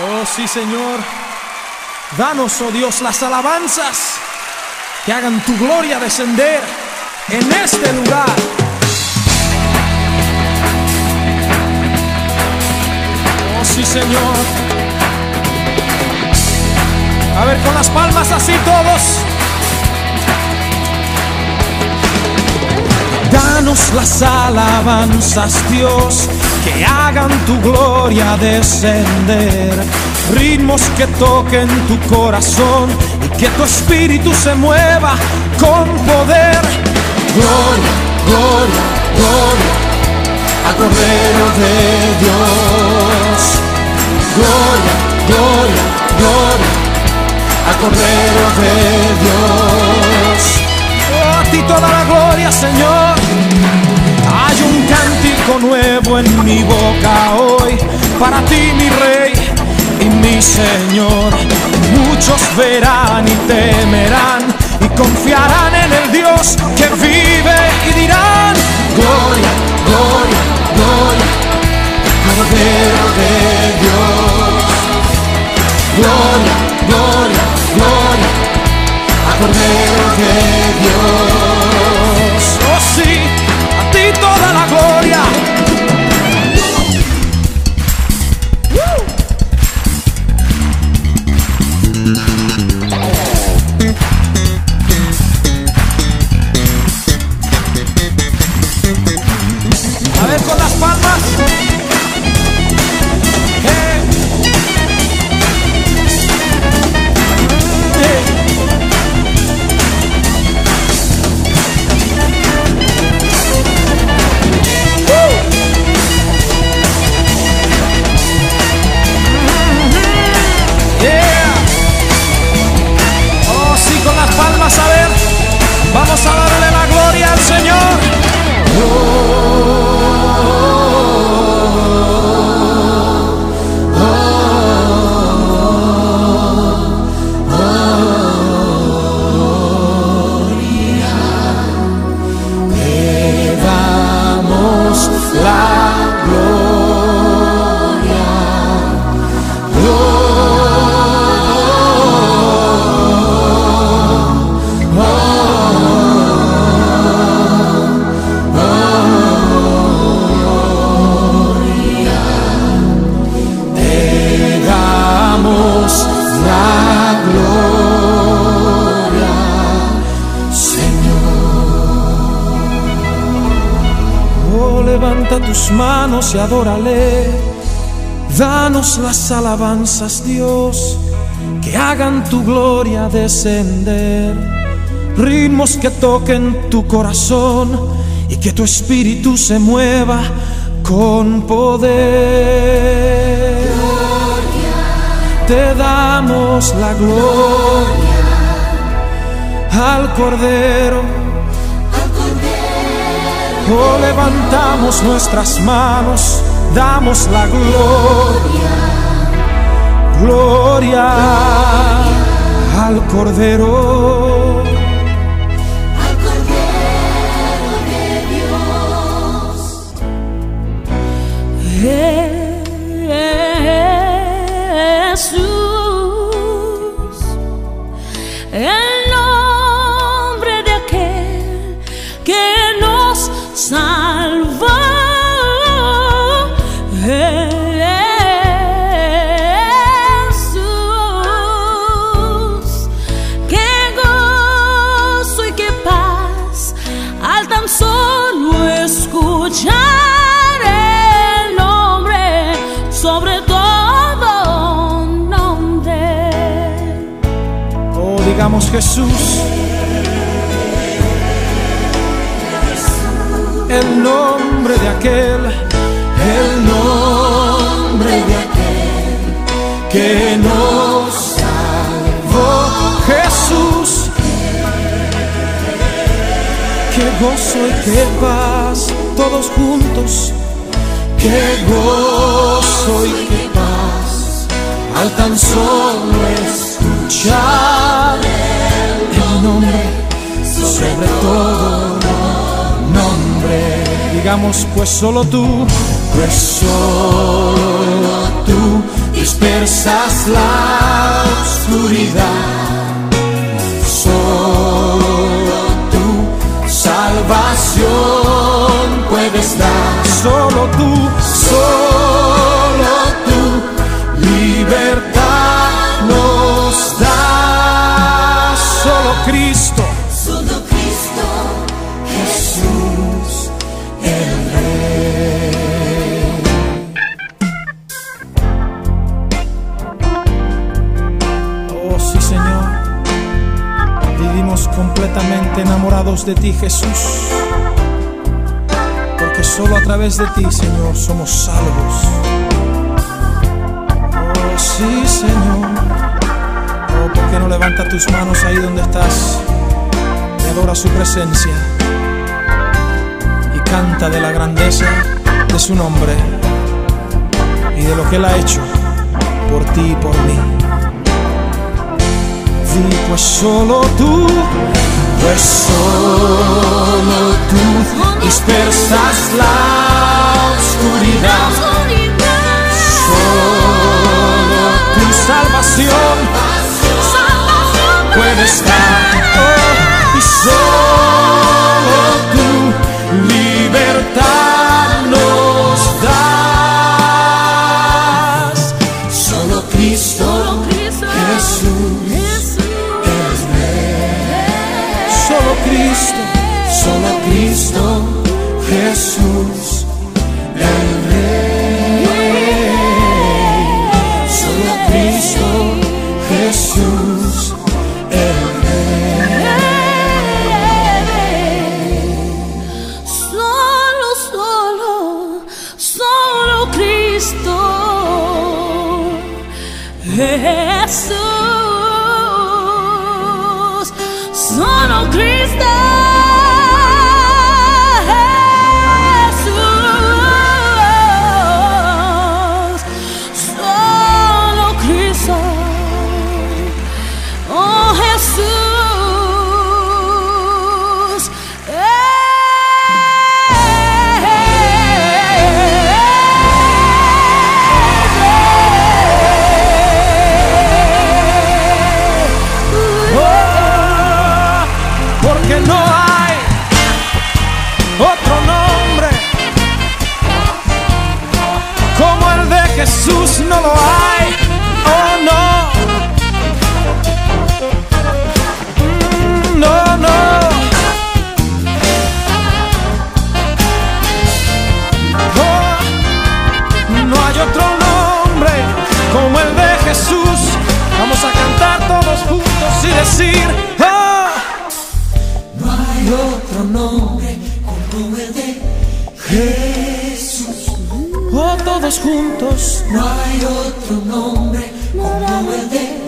Oh sí, Señor. Danos, oh Dios, las alabanzas que hagan tu gloria descender en este lugar. Oh sí, Señor. A ver, con las palmas así todos. Las alabanzas, Dios, que hagan tu gloria descender. Ritmos que toquen tu corazón y que tu espíritu se mueva con poder. Gloria, gloria, gloria al Cordero de Dios. Gloria, gloria, gloria al Cordero de Dios. Ti toda la gloria, Señor. Hay un cántico nuevo en mi boca hoy, para ti mi Rey y mi Señor. Muchos verán y temerán y confiarán en el Dios que vive y dirán, Gloria, gloria, gloria, Cordero de Dios. Gloria, gloria, gloria, a Cordero de Dios. Tus manos y adórale. Danos las alabanzas, Dios, que hagan tu gloria descender. Ritmos que toquen tu corazón y que tu espíritu se mueva con poder. Te damos la gloria al Cordero. Oh, levantamos nuestras manos, damos la gloria, gloria al Cordero. al Cordero de Dios. Jesús, Digamos Jesús. El nombre de aquel, el nombre de aquel que nos salvó. Jesús. Qué gozo y qué paz, todos juntos. Qué gozo y qué paz al tan solo escuchar el nombre sobre todo nombre. Digamos, pues solo tú, pues solo tú, dispersas la oscuridad. Solo tu salvación puedes dar. Solo tú, solo Cristo. Solo Cristo Jesús. Oh sí, Señor. Vivimos completamente enamorados de ti, Jesús. Porque solo a través de ti, Señor, somos salvos. Oh sí, Señor. ¿Por qué no levanta tus manos ahí donde estás? Y adora su presencia. Y canta de la grandeza de su nombre. Y de lo que Él ha hecho por ti y por mí. Di pues solo tú, pues solo tú dispersas la oscuridad. Solo Cristo, solo Cristo Jesús, el Rey. Solo Cristo Jesús, el Solo, solo, solo Cristo. Jesús. Todos juntos. No hay otro nombre como el de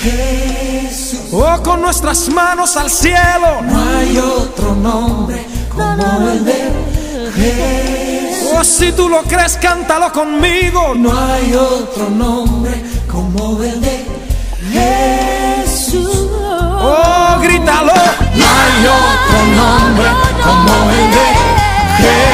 Jesús. Oh, con nuestras manos al cielo. No hay otro nombre como el de Jesús. Oh, si tú lo crees, cántalo conmigo. No hay otro nombre como el de Jesús. Oh, grítalo. No hay otro nombre como el de Jesús.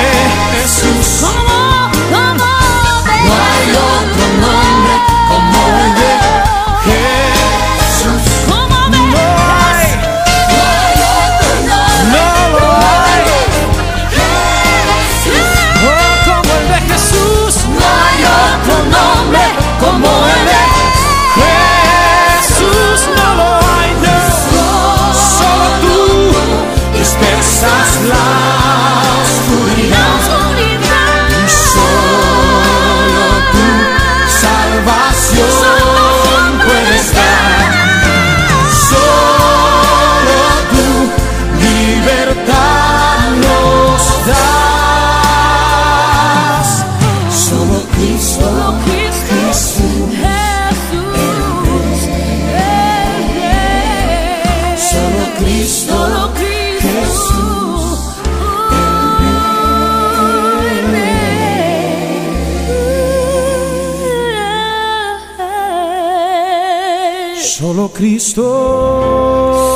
Solo Cristo.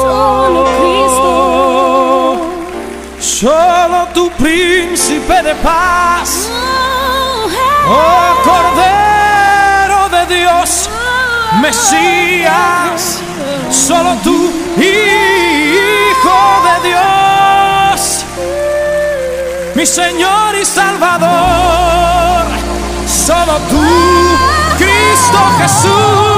Solo Cristo. Solo tu príncipe de paz. Oh, Oh Cordero de Dios. Dios, Mesías, solo tú, Hijo de Dios, mi Señor y Salvador, solo tú, Cristo Jesús